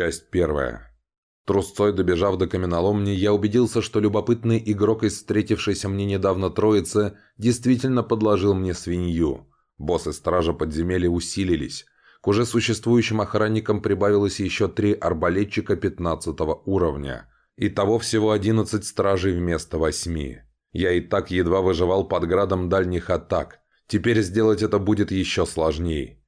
Часть первая. Трусцой добежав до каменоломни, я убедился, что любопытный игрок из встретившейся мне недавно троицы действительно подложил мне свинью. Боссы стража подземелья усилились. К уже существующим охранникам прибавилось еще три арбалетчика 15 уровня. Итого всего 11 стражей вместо восьми. Я и так едва выживал под градом дальних атак. Теперь сделать это будет еще сложнее.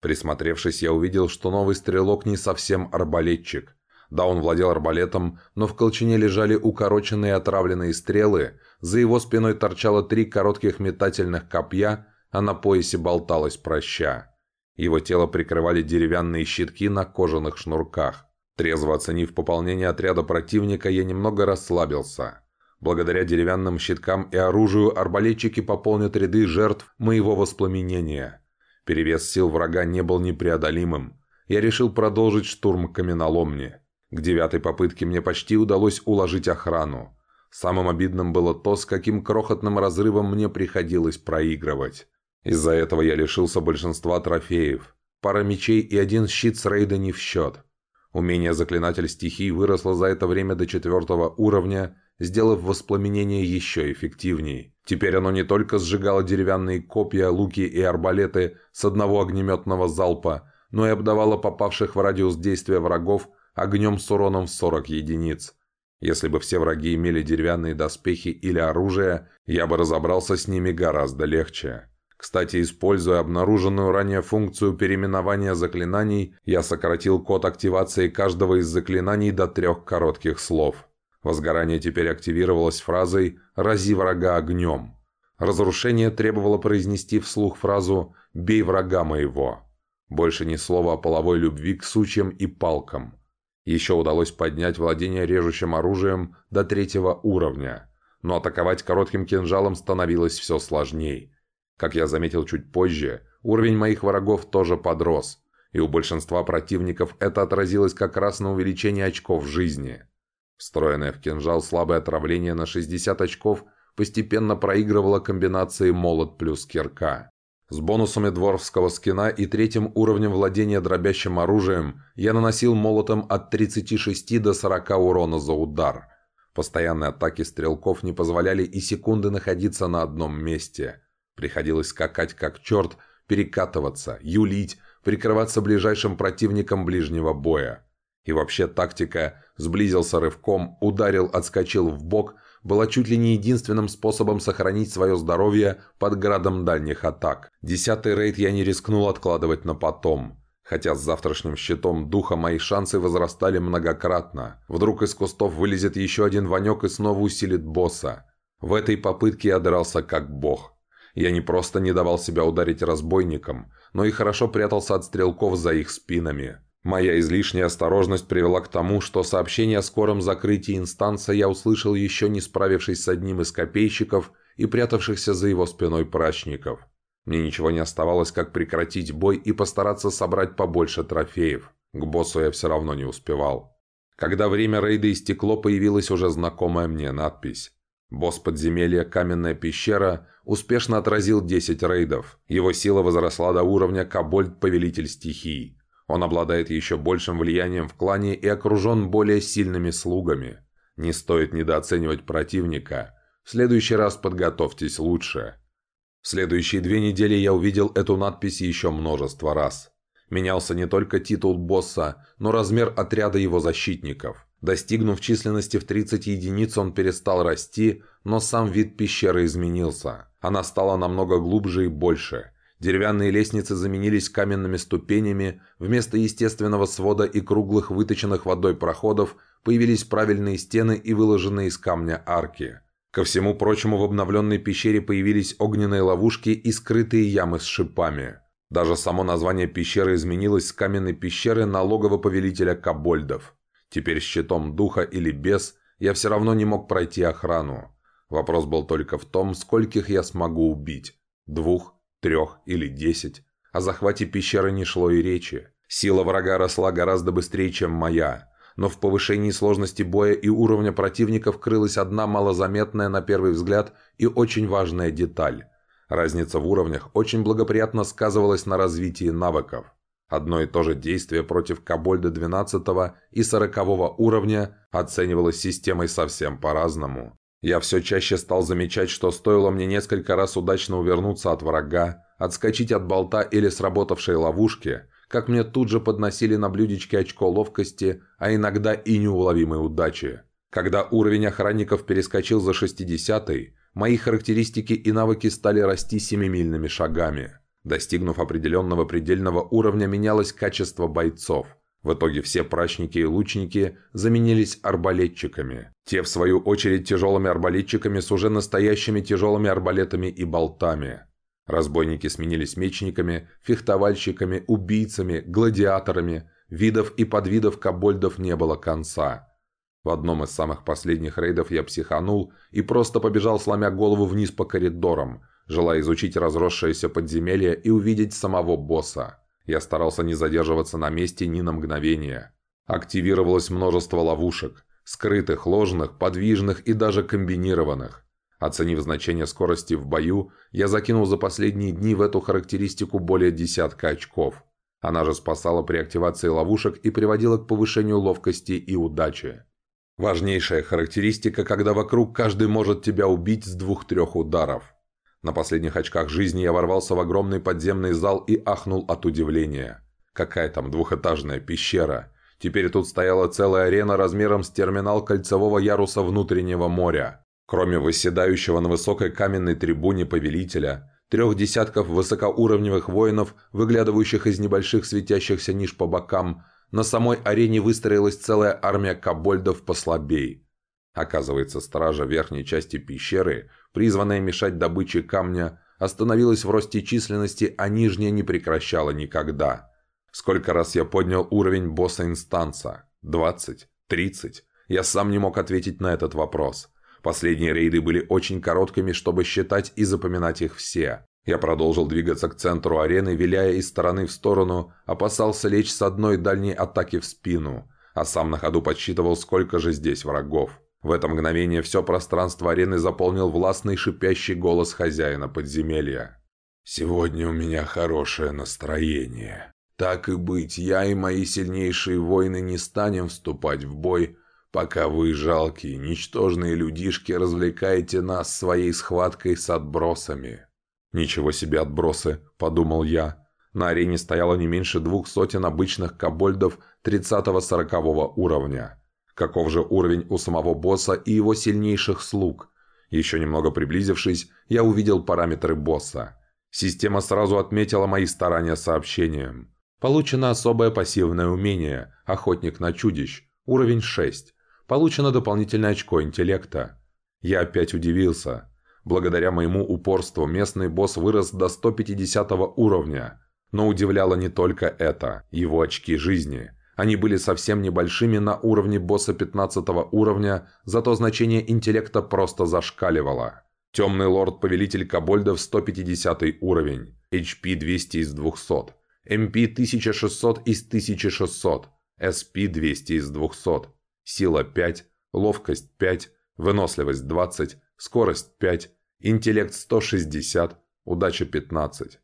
Присмотревшись, я увидел, что новый стрелок не совсем арбалетчик. Да, он владел арбалетом, но в колчине лежали укороченные отравленные стрелы, за его спиной торчало три коротких метательных копья, а на поясе болталась проща. Его тело прикрывали деревянные щитки на кожаных шнурках. Трезво оценив пополнение отряда противника, я немного расслабился. Благодаря деревянным щиткам и оружию арбалетчики пополнят ряды жертв моего воспламенения. Перевес сил врага не был непреодолимым. Я решил продолжить штурм каменоломни. К девятой попытке мне почти удалось уложить охрану. Самым обидным было то, с каким крохотным разрывом мне приходилось проигрывать. Из-за этого я лишился большинства трофеев. Пара мечей и один щит с рейда не в счет. Умение заклинатель стихий выросло за это время до четвертого уровня, сделав воспламенение еще эффективней. Теперь оно не только сжигало деревянные копья, луки и арбалеты с одного огнеметного залпа, но и обдавало попавших в радиус действия врагов огнем с уроном в 40 единиц. Если бы все враги имели деревянные доспехи или оружие, я бы разобрался с ними гораздо легче. Кстати, используя обнаруженную ранее функцию переименования заклинаний, я сократил код активации каждого из заклинаний до трех коротких слов. Возгорание теперь активировалось фразой «рази врага огнем». Разрушение требовало произнести вслух фразу «бей врага моего». Больше ни слова о половой любви к сучьям и палкам. Еще удалось поднять владение режущим оружием до третьего уровня, но атаковать коротким кинжалом становилось все сложнее. Как я заметил чуть позже, уровень моих врагов тоже подрос, и у большинства противников это отразилось как раз на увеличении очков жизни. Встроенное в кинжал слабое отравление на 60 очков постепенно проигрывало комбинации молот плюс кирка. С бонусами дворфского скина и третьим уровнем владения дробящим оружием я наносил молотом от 36 до 40 урона за удар. Постоянные атаки стрелков не позволяли и секунды находиться на одном месте – Приходилось скакать как черт, перекатываться, юлить, прикрываться ближайшим противником ближнего боя. И вообще тактика «сблизился рывком, ударил, отскочил в бок» была чуть ли не единственным способом сохранить свое здоровье под градом дальних атак. Десятый рейд я не рискнул откладывать на потом. Хотя с завтрашним щитом духа мои шансы возрастали многократно. Вдруг из кустов вылезет еще один Ванек и снова усилит босса. В этой попытке я дрался как бог. Я не просто не давал себя ударить разбойникам, но и хорошо прятался от стрелков за их спинами. Моя излишняя осторожность привела к тому, что сообщение о скором закрытии инстанса я услышал еще не справившись с одним из копейщиков и прятавшихся за его спиной прачников. Мне ничего не оставалось, как прекратить бой и постараться собрать побольше трофеев. К боссу я все равно не успевал. Когда время рейда истекло, появилась уже знакомая мне надпись. Босс подземелья «Каменная пещера» успешно отразил 10 рейдов. Его сила возросла до уровня Кобольд-Повелитель стихий. Он обладает еще большим влиянием в клане и окружен более сильными слугами. Не стоит недооценивать противника. В следующий раз подготовьтесь лучше. В следующие две недели я увидел эту надпись еще множество раз. Менялся не только титул босса, но размер отряда его защитников – Достигнув численности в 30 единиц, он перестал расти, но сам вид пещеры изменился. Она стала намного глубже и больше. Деревянные лестницы заменились каменными ступенями, вместо естественного свода и круглых выточенных водой проходов появились правильные стены и выложенные из камня арки. Ко всему прочему в обновленной пещере появились огненные ловушки и скрытые ямы с шипами. Даже само название пещеры изменилось с каменной пещеры на логово повелителя Кабольдов. Теперь щитом духа или без я все равно не мог пройти охрану. Вопрос был только в том, скольких я смогу убить. Двух, трех или десять. О захвате пещеры не шло и речи. Сила врага росла гораздо быстрее, чем моя. Но в повышении сложности боя и уровня противников крылась одна малозаметная на первый взгляд и очень важная деталь. Разница в уровнях очень благоприятно сказывалась на развитии навыков. Одно и то же действие против Кобольда 12 и 40 уровня оценивалось системой совсем по-разному. Я все чаще стал замечать, что стоило мне несколько раз удачно увернуться от врага, отскочить от болта или сработавшей ловушки, как мне тут же подносили на блюдечке очко ловкости, а иногда и неуловимой удачи. Когда уровень охранников перескочил за 60-й, мои характеристики и навыки стали расти семимильными шагами. Достигнув определенного предельного уровня, менялось качество бойцов. В итоге все прачники и лучники заменились арбалетчиками. Те, в свою очередь, тяжелыми арбалетчиками с уже настоящими тяжелыми арбалетами и болтами. Разбойники сменились мечниками, фехтовальщиками, убийцами, гладиаторами. Видов и подвидов кобольдов не было конца. В одном из самых последних рейдов я психанул и просто побежал, сломя голову вниз по коридорам, желая изучить разросшееся подземелье и увидеть самого босса. Я старался не задерживаться на месте ни на мгновение. Активировалось множество ловушек. Скрытых, ложных, подвижных и даже комбинированных. Оценив значение скорости в бою, я закинул за последние дни в эту характеристику более десятка очков. Она же спасала при активации ловушек и приводила к повышению ловкости и удачи. Важнейшая характеристика, когда вокруг каждый может тебя убить с двух-трех ударов. На последних очках жизни я ворвался в огромный подземный зал и ахнул от удивления. Какая там двухэтажная пещера. Теперь тут стояла целая арена размером с терминал кольцевого яруса внутреннего моря. Кроме выседающего на высокой каменной трибуне повелителя, трех десятков высокоуровневых воинов, выглядывающих из небольших светящихся ниш по бокам, на самой арене выстроилась целая армия кобольдов послабей. Оказывается, стража верхней части пещеры призванная мешать добыче камня, остановилась в росте численности, а нижняя не прекращала никогда. Сколько раз я поднял уровень босса инстанса? 20? 30? Я сам не мог ответить на этот вопрос. Последние рейды были очень короткими, чтобы считать и запоминать их все. Я продолжил двигаться к центру арены, виляя из стороны в сторону, опасался лечь с одной дальней атаки в спину, а сам на ходу подсчитывал, сколько же здесь врагов. В это мгновение все пространство арены заполнил властный шипящий голос хозяина подземелья. «Сегодня у меня хорошее настроение. Так и быть, я и мои сильнейшие воины не станем вступать в бой, пока вы, жалкие, ничтожные людишки, развлекаете нас своей схваткой с отбросами». «Ничего себе отбросы», — подумал я. На арене стояло не меньше двух сотен обычных кобольдов 30-40 уровня. Каков же уровень у самого босса и его сильнейших слуг? Еще немного приблизившись, я увидел параметры босса. Система сразу отметила мои старания сообщением. Получено особое пассивное умение «Охотник на чудищ», уровень 6. Получено дополнительное очко интеллекта. Я опять удивился. Благодаря моему упорству местный босс вырос до 150 уровня. Но удивляло не только это, его очки жизни – они были совсем небольшими на уровне босса 15 уровня, зато значение интеллекта просто зашкаливало. Темный лорд-повелитель Кобольдов 150 уровень, HP 200 из 200, MP 1600 из 1600, SP 200 из 200, сила 5, ловкость 5, выносливость 20, скорость 5, интеллект 160, удача 15.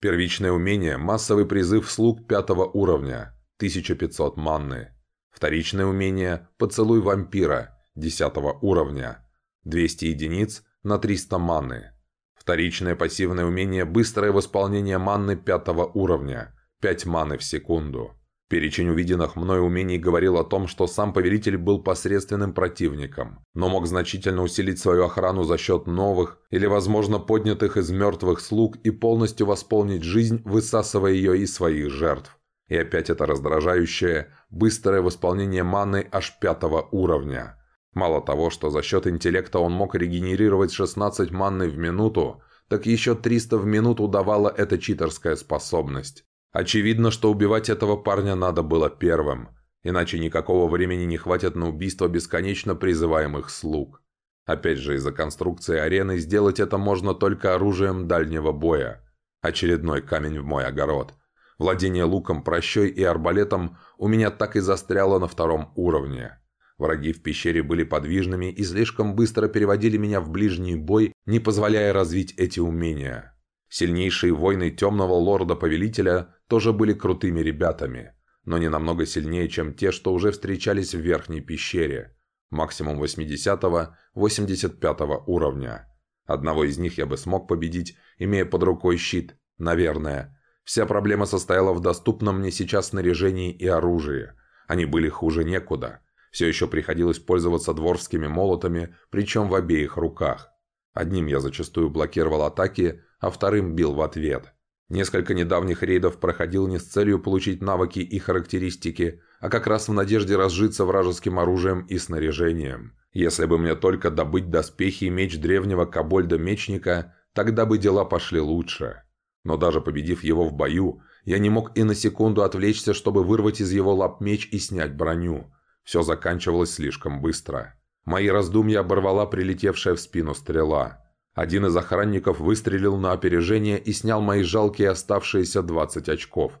Первичное умение – массовый призыв слуг 5 уровня – 1500 манны. Вторичное умение «Поцелуй вампира» 10 уровня. 200 единиц на 300 манны. Вторичное пассивное умение «Быстрое восполнение манны» 5 уровня. 5 маны в секунду. Перечень увиденных мной умений говорил о том, что сам повелитель был посредственным противником, но мог значительно усилить свою охрану за счет новых или, возможно, поднятых из мертвых слуг и полностью восполнить жизнь, высасывая ее из своих жертв. И опять это раздражающее, быстрое восполнение маны аж пятого уровня. Мало того, что за счет интеллекта он мог регенерировать 16 манны в минуту, так еще 300 в минуту давала эта читерская способность. Очевидно, что убивать этого парня надо было первым, иначе никакого времени не хватит на убийство бесконечно призываемых слуг. Опять же, из-за конструкции арены сделать это можно только оружием дальнего боя. Очередной камень в мой огород. Владение луком, прощой и арбалетом у меня так и застряло на втором уровне. Враги в пещере были подвижными и слишком быстро переводили меня в ближний бой, не позволяя развить эти умения. Сильнейшие воины Темного Лорда-Повелителя тоже были крутыми ребятами, но не намного сильнее, чем те, что уже встречались в Верхней пещере, максимум 80-85 уровня. Одного из них я бы смог победить, имея под рукой щит, наверное. Вся проблема состояла в доступном мне сейчас снаряжении и оружии. Они были хуже некуда. Все еще приходилось пользоваться дворскими молотами, причем в обеих руках. Одним я зачастую блокировал атаки, а вторым бил в ответ. Несколько недавних рейдов проходил не с целью получить навыки и характеристики, а как раз в надежде разжиться вражеским оружием и снаряжением. Если бы мне только добыть доспехи и меч древнего кобольда-мечника, тогда бы дела пошли лучше. Но даже победив его в бою, я не мог и на секунду отвлечься, чтобы вырвать из его лап меч и снять броню. Все заканчивалось слишком быстро. Мои раздумья оборвала прилетевшая в спину стрела. Один из охранников выстрелил на опережение и снял мои жалкие оставшиеся 20 очков.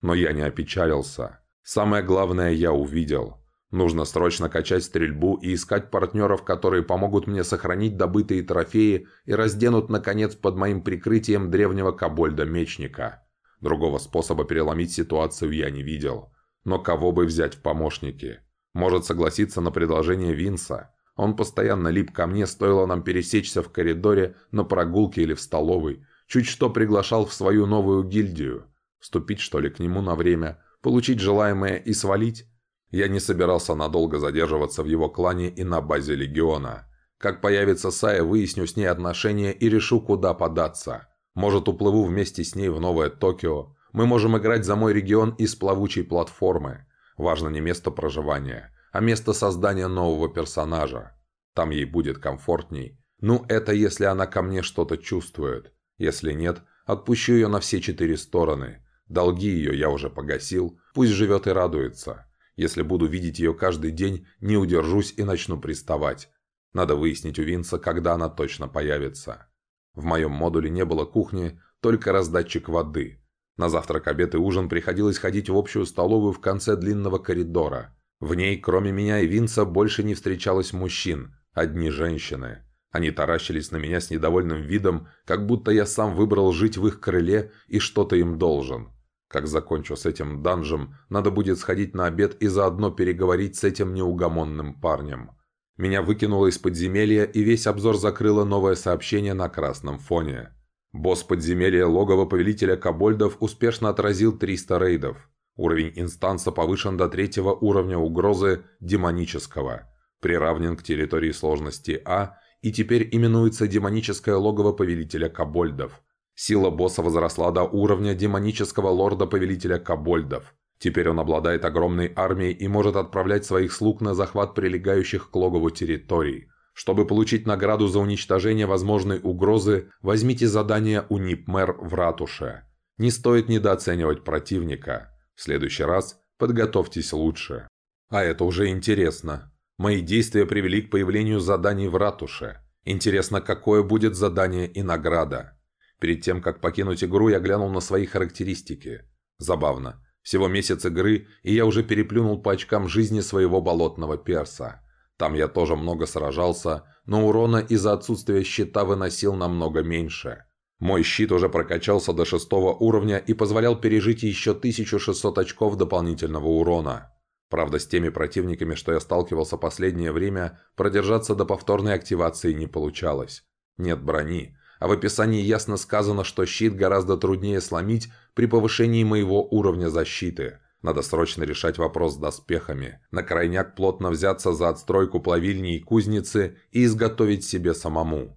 Но я не опечалился. Самое главное я увидел. Нужно срочно качать стрельбу и искать партнеров, которые помогут мне сохранить добытые трофеи и разденут, наконец, под моим прикрытием древнего кобольда-мечника. Другого способа переломить ситуацию я не видел. Но кого бы взять в помощники? Может согласиться на предложение Винса. Он постоянно лип ко мне, стоило нам пересечься в коридоре, на прогулке или в столовой. Чуть что приглашал в свою новую гильдию. Вступить, что ли, к нему на время, получить желаемое и свалить? Я не собирался надолго задерживаться в его клане и на базе Легиона. Как появится Сая, выясню с ней отношения и решу, куда податься. Может, уплыву вместе с ней в новое Токио. Мы можем играть за мой регион из плавучей платформы. Важно не место проживания, а место создания нового персонажа. Там ей будет комфортней. Ну, это если она ко мне что-то чувствует. Если нет, отпущу ее на все четыре стороны. Долги ее я уже погасил, пусть живет и радуется. Если буду видеть ее каждый день, не удержусь и начну приставать. Надо выяснить у Винса, когда она точно появится. В моем модуле не было кухни, только раздатчик воды. На завтрак, обед и ужин приходилось ходить в общую столовую в конце длинного коридора. В ней, кроме меня и Винса, больше не встречалось мужчин, одни женщины. Они таращились на меня с недовольным видом, как будто я сам выбрал жить в их крыле и что-то им должен. Как закончу с этим данжем, надо будет сходить на обед и заодно переговорить с этим неугомонным парнем. Меня выкинуло из подземелья, и весь обзор закрыло новое сообщение на красном фоне. Босс подземелья логово повелителя Кобольдов успешно отразил 300 рейдов. Уровень инстанса повышен до третьего уровня угрозы демонического, приравнен к территории сложности А и теперь именуется демоническое логово повелителя Кобольдов. Сила босса возросла до уровня демонического лорда-повелителя Кобольдов. Теперь он обладает огромной армией и может отправлять своих слуг на захват прилегающих к логову территорий. Чтобы получить награду за уничтожение возможной угрозы, возьмите задание у Нипмер в ратуше. Не стоит недооценивать противника. В следующий раз подготовьтесь лучше. А это уже интересно. Мои действия привели к появлению заданий в ратуше. Интересно, какое будет задание и награда. Перед тем, как покинуть игру, я глянул на свои характеристики. Забавно. Всего месяц игры, и я уже переплюнул по очкам жизни своего болотного перса. Там я тоже много сражался, но урона из-за отсутствия щита выносил намного меньше. Мой щит уже прокачался до шестого уровня и позволял пережить еще 1600 очков дополнительного урона. Правда, с теми противниками, что я сталкивался последнее время, продержаться до повторной активации не получалось. Нет брони, а в описании ясно сказано, что щит гораздо труднее сломить при повышении моего уровня защиты. Надо срочно решать вопрос с доспехами. На крайняк плотно взяться за отстройку плавильни и кузницы и изготовить себе самому.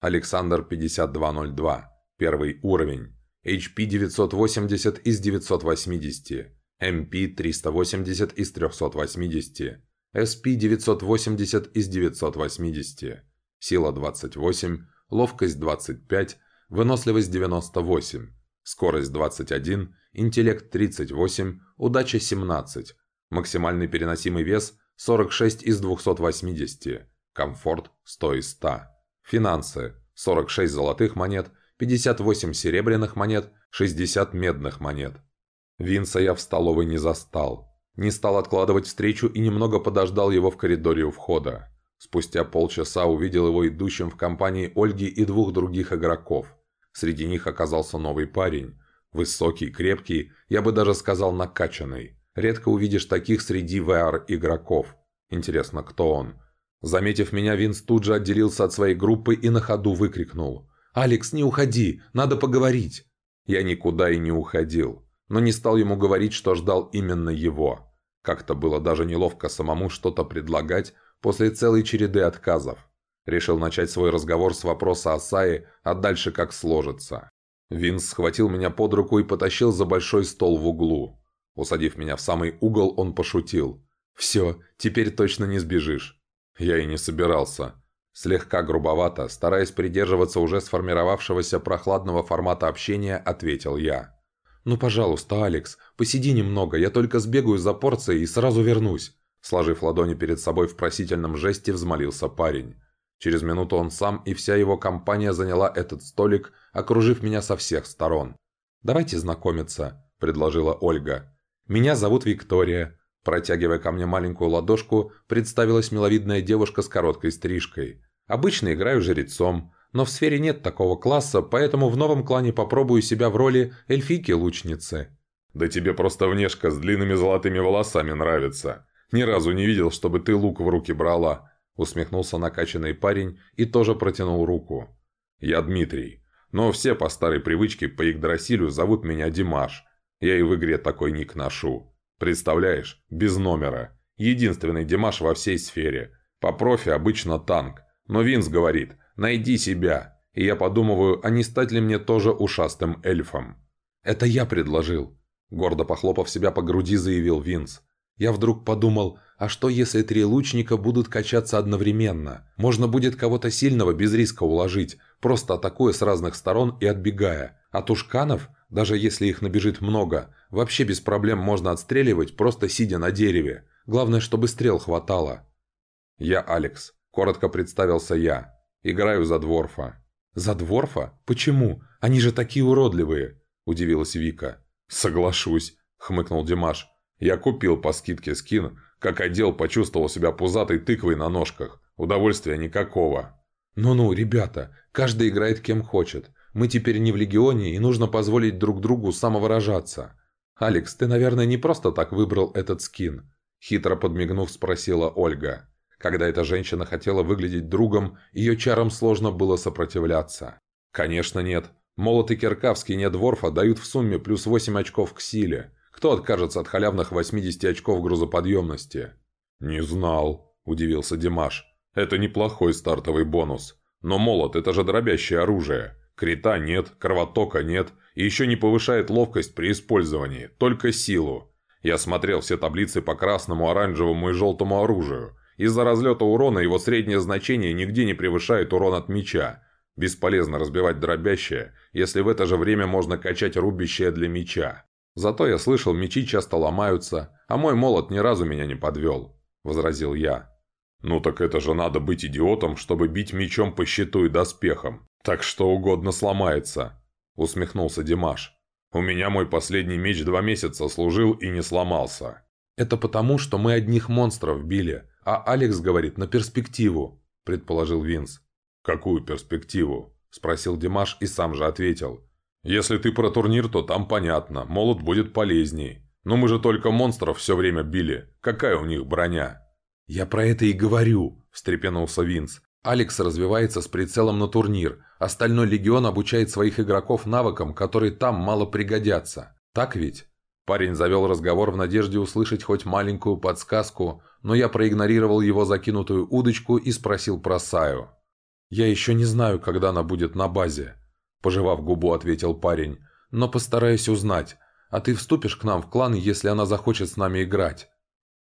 Александр 5202. Первый уровень. HP 980 из 980. MP 380 из 380. SP 980 из 980. Сила 28. Ловкость 25. Выносливость 98. Скорость 21. Интеллект 38. Удача 17. Максимальный переносимый вес 46 из 280. Комфорт 100 из 100. Финансы. 46 золотых монет, 58 серебряных монет, 60 медных монет. Винса я в столовой не застал. Не стал откладывать встречу и немного подождал его в коридоре у входа. Спустя полчаса увидел его идущим в компании Ольги и двух других игроков. Среди них оказался новый парень. Высокий, крепкий, я бы даже сказал накачанный. Редко увидишь таких среди VR-игроков. Интересно, кто он? Заметив меня, Винс тут же отделился от своей группы и на ходу выкрикнул. «Алекс, не уходи! Надо поговорить!» Я никуда и не уходил, но не стал ему говорить, что ждал именно его. Как-то было даже неловко самому что-то предлагать после целой череды отказов. Решил начать свой разговор с вопроса о Сае, а дальше как сложится. Винс схватил меня под руку и потащил за большой стол в углу. Усадив меня в самый угол, он пошутил. «Все, теперь точно не сбежишь». Я и не собирался. Слегка грубовато, стараясь придерживаться уже сформировавшегося прохладного формата общения, ответил я. «Ну, пожалуйста, Алекс, посиди немного, я только сбегаю за порцией и сразу вернусь». Сложив ладони перед собой в просительном жесте, взмолился парень. Через минуту он сам и вся его компания заняла этот столик, окружив меня со всех сторон. «Давайте знакомиться», – предложила Ольга. «Меня зовут Виктория. Протягивая ко мне маленькую ладошку, представилась миловидная девушка с короткой стрижкой. Обычно играю жрецом, но в сфере нет такого класса, поэтому в новом клане попробую себя в роли эльфийки-лучницы. «Да тебе просто внешка с длинными золотыми волосами нравится. Ни разу не видел, чтобы ты лук в руки брала», усмехнулся накачанный парень и тоже протянул руку. «Я Дмитрий, но все по старой привычке по Игдрасилю зовут меня Димаш. Я и в игре такой ник ношу. Представляешь, без номера. Единственный Димаш во всей сфере. По профи обычно танк. Но Винс говорит «найди себя». И я подумываю, а не стать ли мне тоже ушастым эльфом. «Это я предложил», – гордо похлопав себя по груди, заявил Винс. Я вдруг подумал, а что если три лучника будут качаться одновременно? Можно будет кого-то сильного без риска уложить, просто атакуя с разных сторон и отбегая. А тушканов даже если их набежит много, вообще без проблем можно отстреливать, просто сидя на дереве. Главное, чтобы стрел хватало. «Я Алекс», – коротко представился я. «Играю за Дворфа». «За Дворфа? Почему? Они же такие уродливые!» – удивилась Вика. «Соглашусь», – хмыкнул Димаш. «Я купил по скидке скин, как одел, почувствовал себя пузатой тыквой на ножках. Удовольствия никакого». «Ну-ну, ребята, каждый играет кем хочет. Мы теперь не в Легионе, и нужно позволить друг другу самовыражаться. Алекс, ты, наверное, не просто так выбрал этот скин?» Хитро подмигнув, спросила Ольга. Когда эта женщина хотела выглядеть другом, ее чарам сложно было сопротивляться. «Конечно нет. Молот и кирка в скине Дворфа дают в сумме плюс 8 очков к силе. Кто откажется от халявных 80 очков грузоподъемности?» «Не знал», – удивился Димаш. «Это неплохой стартовый бонус. Но молот – это же дробящее оружие. Крита нет, кровотока нет, и еще не повышает ловкость при использовании, только силу. Я смотрел все таблицы по красному, оранжевому и желтому оружию. Из-за разлета урона его среднее значение нигде не превышает урон от меча. Бесполезно разбивать дробящее, если в это же время можно качать рубящее для меча. Зато я слышал, мечи часто ломаются, а мой молот ни разу меня не подвел», – возразил я. «Ну так это же надо быть идиотом, чтобы бить мечом по щиту и доспехам. Так что угодно сломается», – усмехнулся Димаш. «У меня мой последний меч два месяца служил и не сломался». «Это потому, что мы одних монстров били, а Алекс говорит на перспективу», – предположил Винс. «Какую перспективу?» – спросил Димаш и сам же ответил. «Если ты про турнир, то там понятно, молот будет полезней. Но мы же только монстров все время били. Какая у них броня?» «Я про это и говорю», – встрепенулся Винс. «Алекс развивается с прицелом на турнир. Остальной легион обучает своих игроков навыкам, которые там мало пригодятся. Так ведь?» Парень завел разговор в надежде услышать хоть маленькую подсказку, но я проигнорировал его закинутую удочку и спросил про Саю. «Я еще не знаю, когда она будет на базе», – пожевав губу, ответил парень. «Но постараюсь узнать. А ты вступишь к нам в клан, если она захочет с нами играть?»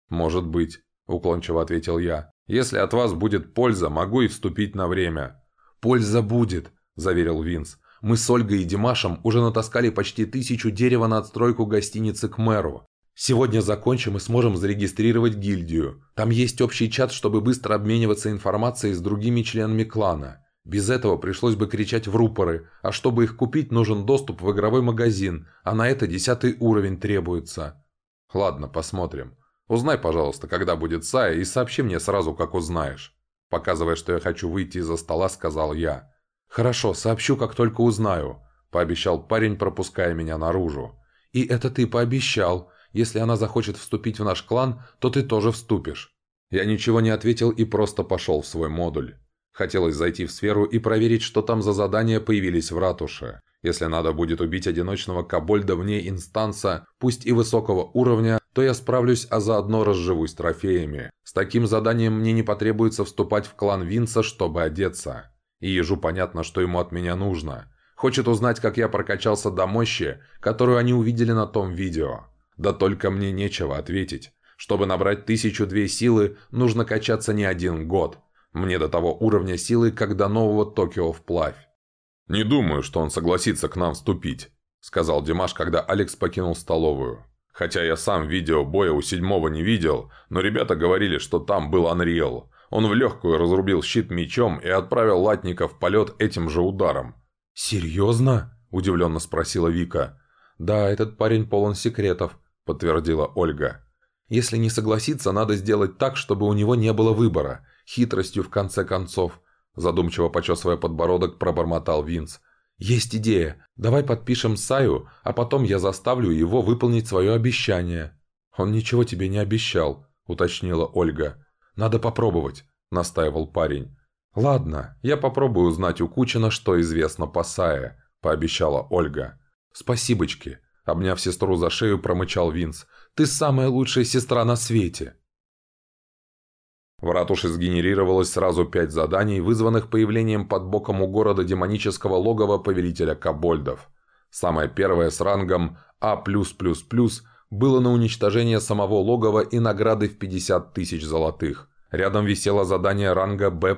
«Может быть». – уклончиво ответил я. «Если от вас будет польза, могу и вступить на время». «Польза будет», – заверил Винс. «Мы с Ольгой и Димашем уже натаскали почти тысячу дерева на отстройку гостиницы к мэру. Сегодня закончим и сможем зарегистрировать гильдию. Там есть общий чат, чтобы быстро обмениваться информацией с другими членами клана. Без этого пришлось бы кричать в рупоры, а чтобы их купить, нужен доступ в игровой магазин, а на это десятый уровень требуется». «Ладно, посмотрим. Узнай, пожалуйста, когда будет Сая, и сообщи мне сразу, как узнаешь». Показывая, что я хочу выйти из-за стола, сказал я. «Хорошо, сообщу, как только узнаю. пообещал парень, пропуская меня наружу. «И это ты пообещал. Если она захочет вступить в наш клан, то ты тоже вступишь». Я ничего не ответил и просто пошел в свой модуль. Хотелось зайти в сферу и проверить, что там за задания появились в ратуше. Если надо будет убить одиночного кобольда вне инстанса, пусть и высокого уровня, то я справлюсь, а заодно разживусь трофеями. С таким заданием мне не потребуется вступать в клан Винса, чтобы одеться. И ежу понятно, что ему от меня нужно. Хочет узнать, как я прокачался до мощи, которую они увидели на том видео. Да только мне нечего ответить. Чтобы набрать тысячу-две силы, нужно качаться не один год. Мне до того уровня силы, как до нового Токио вплавь. «Не думаю, что он согласится к нам вступить», – сказал Димаш, когда Алекс покинул столовую. «Хотя я сам видео боя у седьмого не видел, но ребята говорили, что там был Unreal. Он в легкую разрубил щит мечом и отправил латника в полет этим же ударом». «Серьезно?» – удивленно спросила Вика. «Да, этот парень полон секретов», – подтвердила Ольга. Если не согласиться, надо сделать так, чтобы у него не было выбора. Хитростью, в конце концов. Задумчиво почесывая подбородок, пробормотал Винс. «Есть идея. Давай подпишем Саю, а потом я заставлю его выполнить свое обещание». «Он ничего тебе не обещал», — уточнила Ольга. «Надо попробовать», — настаивал парень. «Ладно, я попробую узнать у Кучина, что известно по Сае», — пообещала Ольга. «Спасибочки», — обняв сестру за шею, промычал Винс. Ты самая лучшая сестра на свете!» В ратуше сгенерировалось сразу пять заданий, вызванных появлением под боком у города демонического логова повелителя Кабольдов. Самое первое с рангом А+++ было на уничтожение самого логова и награды в 50 тысяч золотых. Рядом висело задание ранга Б+++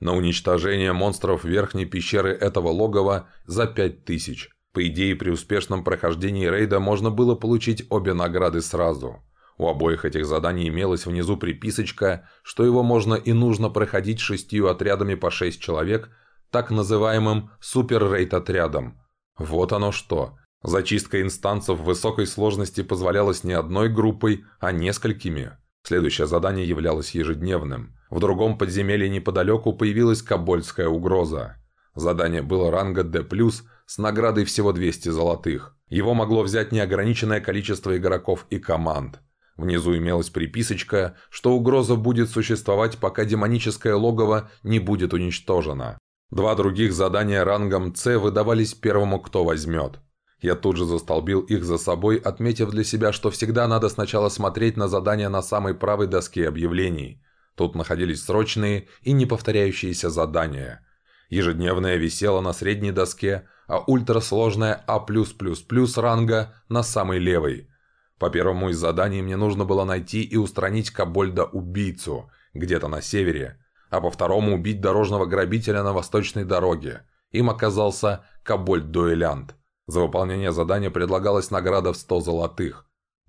на уничтожение монстров верхней пещеры этого логова за 5 тысяч. По идее, при успешном прохождении рейда можно было получить обе награды сразу. У обоих этих заданий имелась внизу приписочка, что его можно и нужно проходить шестью отрядами по шесть человек, так называемым супер-рейд-отрядом. Вот оно что. Зачистка инстанцев высокой сложности позволялась не одной группой, а несколькими. Следующее задание являлось ежедневным. В другом подземелье неподалеку появилась кабольская угроза. Задание было ранга D+, с наградой всего 200 золотых. Его могло взять неограниченное количество игроков и команд. Внизу имелась приписочка, что угроза будет существовать, пока демоническое логово не будет уничтожено. Два других задания рангом С выдавались первому, кто возьмет. Я тут же застолбил их за собой, отметив для себя, что всегда надо сначала смотреть на задания на самой правой доске объявлений. Тут находились срочные и неповторяющиеся задания. Ежедневная висела на средней доске, а ультрасложная А+++ ранга на самой левой. По первому из заданий мне нужно было найти и устранить Кабольда-убийцу, где-то на севере, а по второму убить дорожного грабителя на восточной дороге. Им оказался Кабольд-дуэлянт. За выполнение задания предлагалась награда в 100 золотых.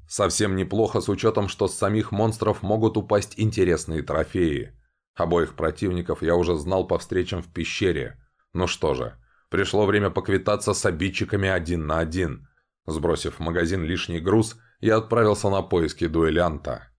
Совсем неплохо с учетом, что с самих монстров могут упасть интересные трофеи. Обоих противников я уже знал по встречам в пещере. Ну что же, Пришло время поквитаться с обидчиками один на один. Сбросив в магазин лишний груз, я отправился на поиски дуэлянта.